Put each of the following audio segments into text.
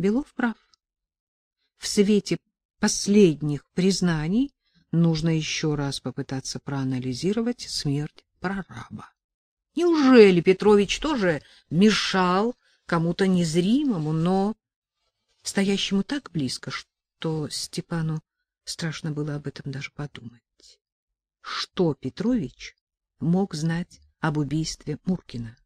Белов прав. В свете последних признаний нужно еще раз попытаться проанализировать смерть прораба. Неужели Петрович тоже мешал кому-то незримому, но стоящему так близко, что Степану страшно было об этом даже подумать? Что Петрович мог знать об убийстве Муркина?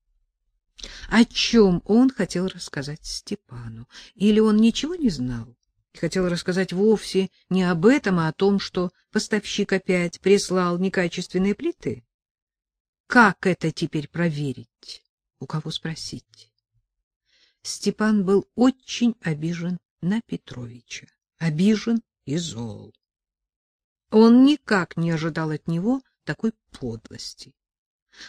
О чем он хотел рассказать Степану? Или он ничего не знал? И хотел рассказать вовсе не об этом, а о том, что поставщик опять прислал некачественные плиты? Как это теперь проверить? У кого спросить? Степан был очень обижен на Петровича. Обижен и зол. Он никак не ожидал от него такой подлости.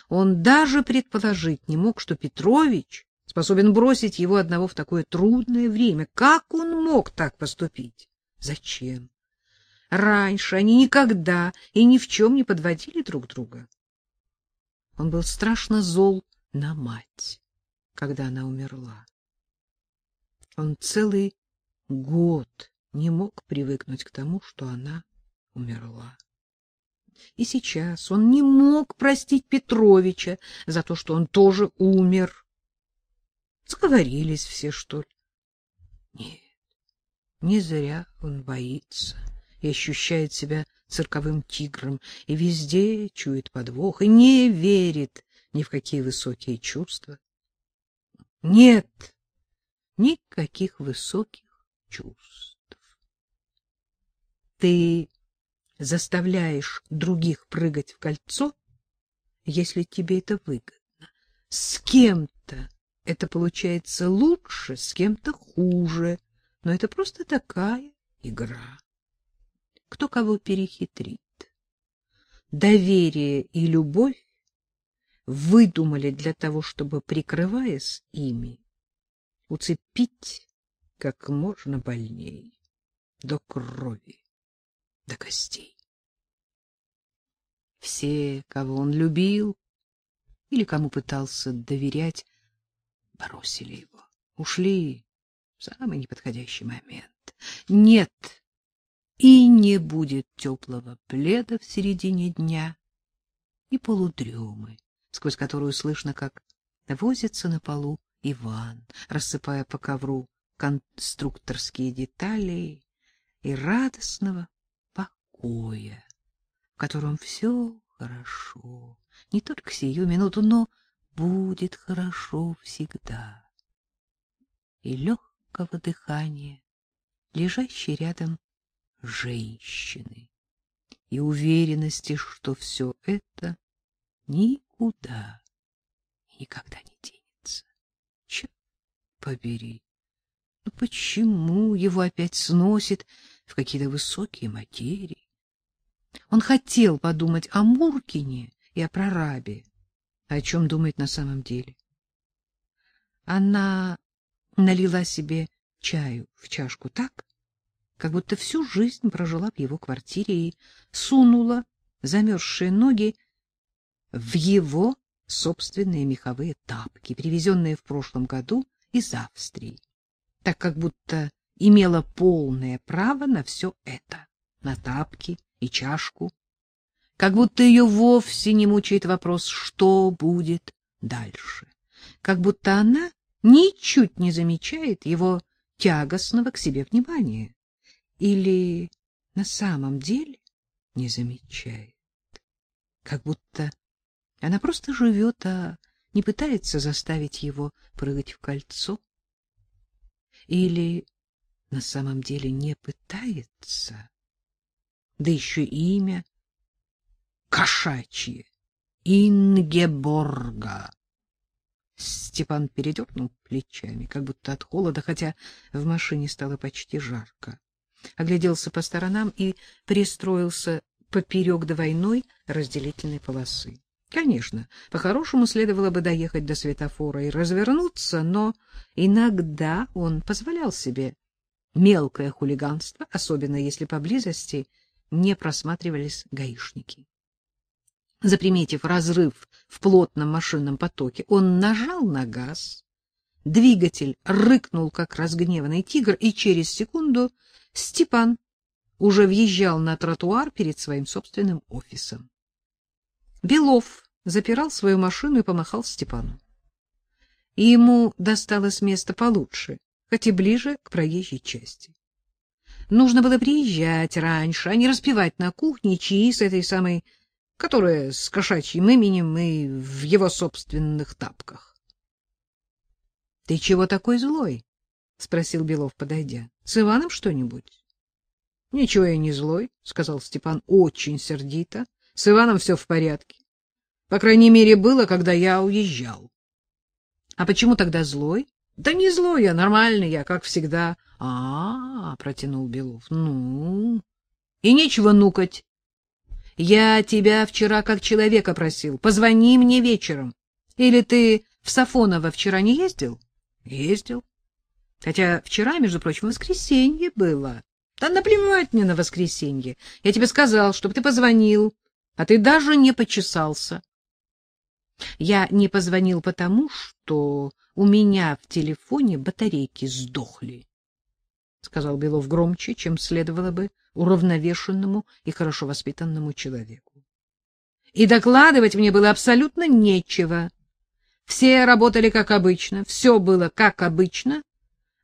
Он даже предположить не мог, что Петрович способен бросить его одного в такое трудное время. Как он мог так поступить? Зачем? Раньше они никогда и ни в чем не подводили друг друга. Он был страшно зол на мать, когда она умерла. Он целый год не мог привыкнуть к тому, что она умерла. И сейчас он не мог простить Петровича за то, что он тоже умер. Сговорились все, что ли? Нет, не зря он боится и ощущает себя цирковым тигром, и везде чует подвох, и не верит ни в какие высокие чувства. Нет никаких высоких чувств. Ты заставляешь других прыгать в кольцо, если тебе это выгодно. С кем-то это получается лучше, с кем-то хуже, но это просто такая игра. Кто кого перехитрит. Доверие и любовь выдумали для того, чтобы, прикрываясь ими, уцепить как можно больней до крови до костей. Все, кого он любил или кому пытался доверять, бросили его, ушли в самый неподходящий момент. Нет, и не будет теплого пледа в середине дня и полудремы, сквозь которую слышно, как возится на полу Иван, рассыпая по ковру конструкторские детали и радостного покоя, в котором все хорошо, не только сию минуту, но будет хорошо всегда. И легкого дыхания, лежащей рядом женщины, и уверенности, что все это никуда и никогда не денется. Черт побери! Ну почему его опять сносит в какие-то высокие материи? Он хотел подумать о Муркине и о прорабе, о чем думает на самом деле. Она налила себе чаю в чашку так, как будто всю жизнь прожила в его квартире и сунула замерзшие ноги в его собственные меховые тапки, привезенные в прошлом году из Австрии, так как будто имела полное право на все это, на тапки, и чашку, как будто ее вовсе не мучает вопрос, что будет дальше, как будто она ничуть не замечает его тягостного к себе внимания. Или на самом деле не замечает, как будто она просто живет, а не пытается заставить его прыгать в кольцо, или на самом деле не пытается, да еще имя кошачье Ингеборга. Степан передернул плечами, как будто от холода, хотя в машине стало почти жарко. Огляделся по сторонам и пристроился поперек двойной разделительной полосы. Конечно, по-хорошему следовало бы доехать до светофора и развернуться, но иногда он позволял себе мелкое хулиганство, особенно если поблизости не просматривались гаишники. Заприметив разрыв в плотном машинном потоке, он нажал на газ, Двигатель рыкнул, как разгневанный тигр, и через секунду Степан уже въезжал на тротуар перед своим собственным офисом. Белов запирал свою машину и помахал Степану. И ему досталось место получше, хоть и ближе к проезжей части. Нужно было приезжать раньше, а не распевать на кухне чаи с этой самой, которая с кошачьим именем и в его собственных тапках. — Ты чего такой злой? — спросил Белов, подойдя. — С Иваном что-нибудь? — Ничего я не злой, — сказал Степан очень сердито. — С Иваном все в порядке. По крайней мере, было, когда я уезжал. — А почему тогда злой? — Да не злой я, нормальный я, как всегда. — А, — протянул Белов, — ну... И нечего нукать. Я тебя вчера как человека просил. Позвони мне вечером. Или ты в Сафоново вчера не ездил? Ездил. Хотя вчера, между прочим, воскресенье было. Да наплевать мне на воскресенье. Я тебе сказал, чтобы ты позвонил, а ты даже не почесался. Я не позвонил потому, что у меня в телефоне батарейки сдохли, — сказал Белов громче, чем следовало бы уравновешенному и хорошо воспитанному человеку. И докладывать мне было абсолютно нечего. Все работали как обычно, все было как обычно,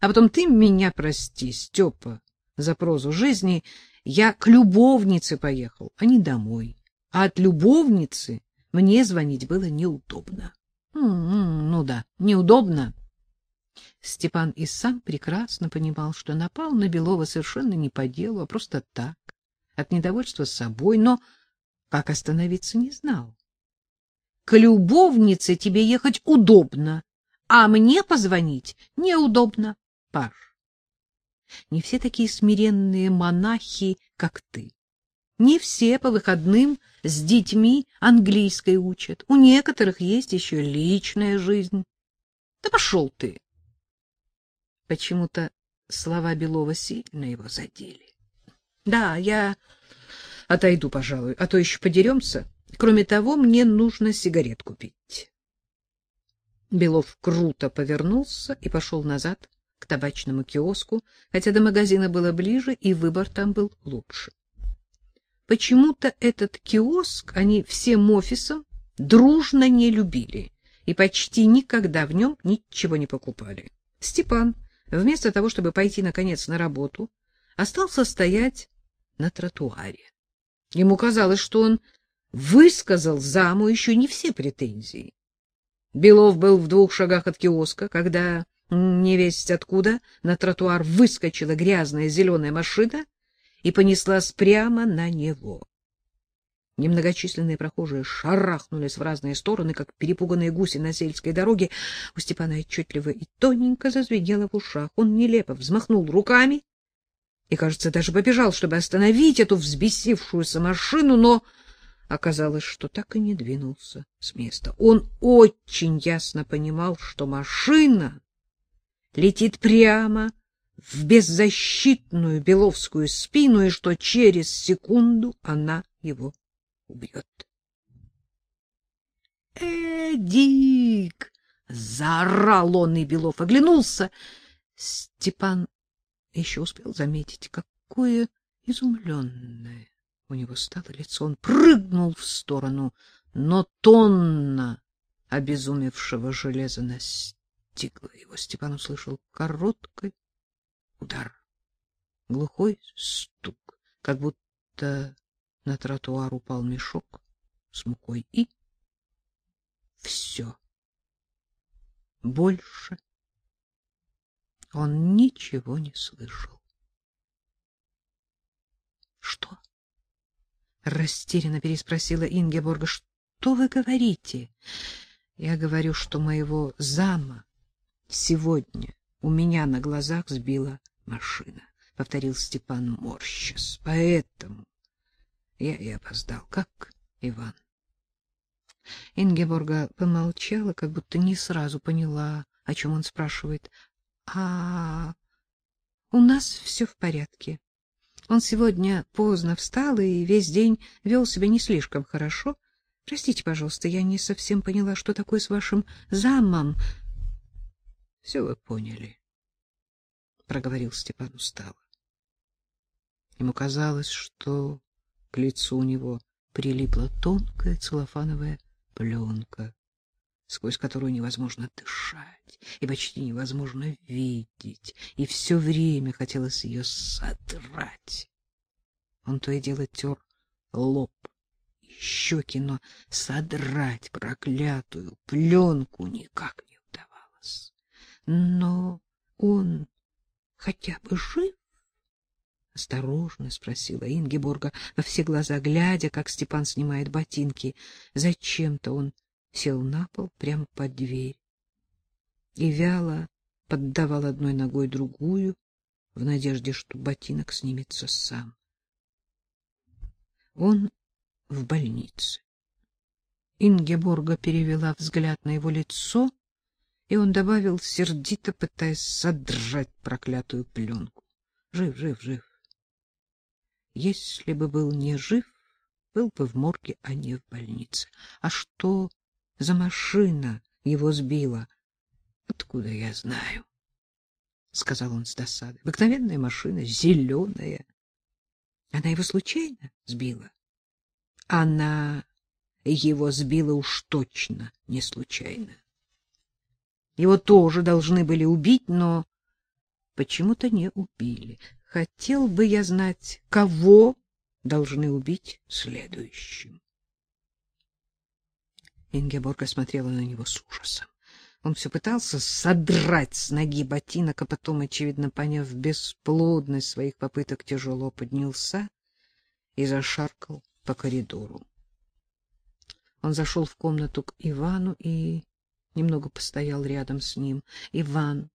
а потом ты меня прости, Степа, за прозу жизни. Я к любовнице поехал, а не домой. А от любовницы мне звонить было неудобно. М -м -м, ну да, неудобно. Степан и сам прекрасно понимал, что напал на Белова совершенно не по делу, а просто так, от недовольства собой, но как остановиться не знал. К любовнице тебе ехать удобно, а мне позвонить неудобно, Паш. Не все такие смиренные монахи, как ты. Не все по выходным с детьми английской учат. У некоторых есть еще личная жизнь. Да пошел ты! Почему-то слова Белова сильно его задели. — Да, я отойду, пожалуй, а то еще подеремся. Кроме того, мне нужно сигарет купить. Белов круто повернулся и пошел назад к табачному киоску, хотя до магазина было ближе, и выбор там был лучше. Почему-то этот киоск они всем офисом дружно не любили и почти никогда в нем ничего не покупали. Степан вместо того, чтобы пойти наконец на работу, остался стоять на тротуаре. Ему казалось, что он высказал заму еще не все претензии. Белов был в двух шагах от киоска, когда невесть откуда на тротуар выскочила грязная зеленая машина и понеслась прямо на него. Немногочисленные прохожие шарахнулись в разные стороны, как перепуганные гуси на сельской дороге. У Степана отчетливо и тоненько зазвенело в ушах. Он нелепо взмахнул руками и, кажется, даже побежал, чтобы остановить эту взбесившуюся машину, но оказалось, что так и не двинулся с места. Он очень ясно понимал, что машина летит прямо в беззащитную беловскую спину и что через секунду она его убьет. «Эдик!» — заорал он, и Белов оглянулся. Степан еще успел заметить, какое изумленное у него стало лицо. Он прыгнул в сторону, но тонна обезумевшего железа настигла его. Степан услышал короткий удар, глухой стук, как будто на тротуар упал мешок с мукой и все. Больше он ничего не слышал. Что? растерянно переспросила Ингеборга. Что вы говорите? Я говорю, что моего зама сегодня у меня на глазах сбила машина, повторил Степан морщась. Поэтому я и опоздал, как Иван. Ингеборга помолчала, как будто не сразу поняла, о чем он спрашивает. — А у нас все в порядке. Он сегодня поздно встал и весь день вел себя не слишком хорошо. Простите, пожалуйста, я не совсем поняла, что такое с вашим замом. — Все вы поняли, — проговорил Степан устало. Ему казалось, что к лицу у него прилипла тонкая целлофановая пленка, сквозь которую невозможно дышать и почти невозможно видеть, и все время хотелось ее содрать. Он то и дело тер лоб и щеки, но содрать проклятую пленку никак не удавалось. Но он хотя бы жив? — осторожно спросила Ингеборга, во все глаза глядя, как Степан снимает ботинки. Зачем-то он сел на пол прямо под дверь и вяло поддавал одной ногой другую, в надежде, что ботинок снимется сам. Он в больнице. Ингеборга перевела взгляд на его лицо, и он добавил, сердито пытаясь содрать проклятую пленку. Жив, жив, жив. Если бы был не жив, был бы в морге, а не в больнице. А что за машина его сбила? Откуда я знаю? — сказал он с досадой. — Обыкновенная машина, зеленая. Она его случайно сбила? Она его сбила уж точно не случайно. Его тоже должны были убить, но почему-то не убили. Хотел бы я знать, кого должны убить следующим. Ингеборга смотрела на него с ужасом. Он все пытался содрать с ноги ботинок, а потом, очевидно поняв бесплодность своих попыток, тяжело поднялся и зашаркал по коридору. Он зашел в комнату к Ивану и немного постоял рядом с ним. Иван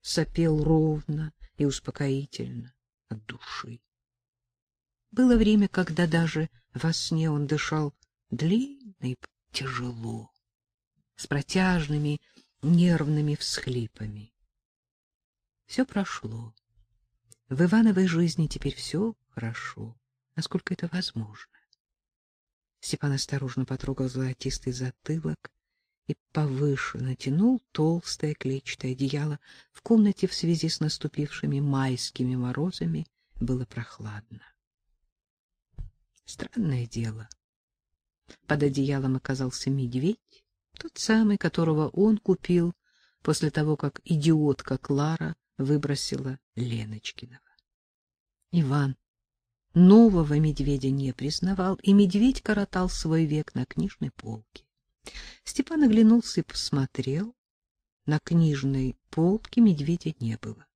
сопел ровно и успокоительно от души. Было время, когда даже во сне он дышал длинно и тяжело, с протяжными нервными всхлипами. Все прошло. В Ивановой жизни теперь все хорошо, насколько это возможно. Степан осторожно потрогал золотистый затылок и повыше натянул толстое клетчатое одеяло. В комнате в связи с наступившими майскими морозами было прохладно. Странное дело. Под одеялом оказался медведь, тот самый, которого он купил после того, как идиотка Клара выбросила Леночкиного. Иван нового медведя не признавал, и медведь коротал свой век на книжной полке. Степан оглянулся и посмотрел. На книжной полке медведя не было.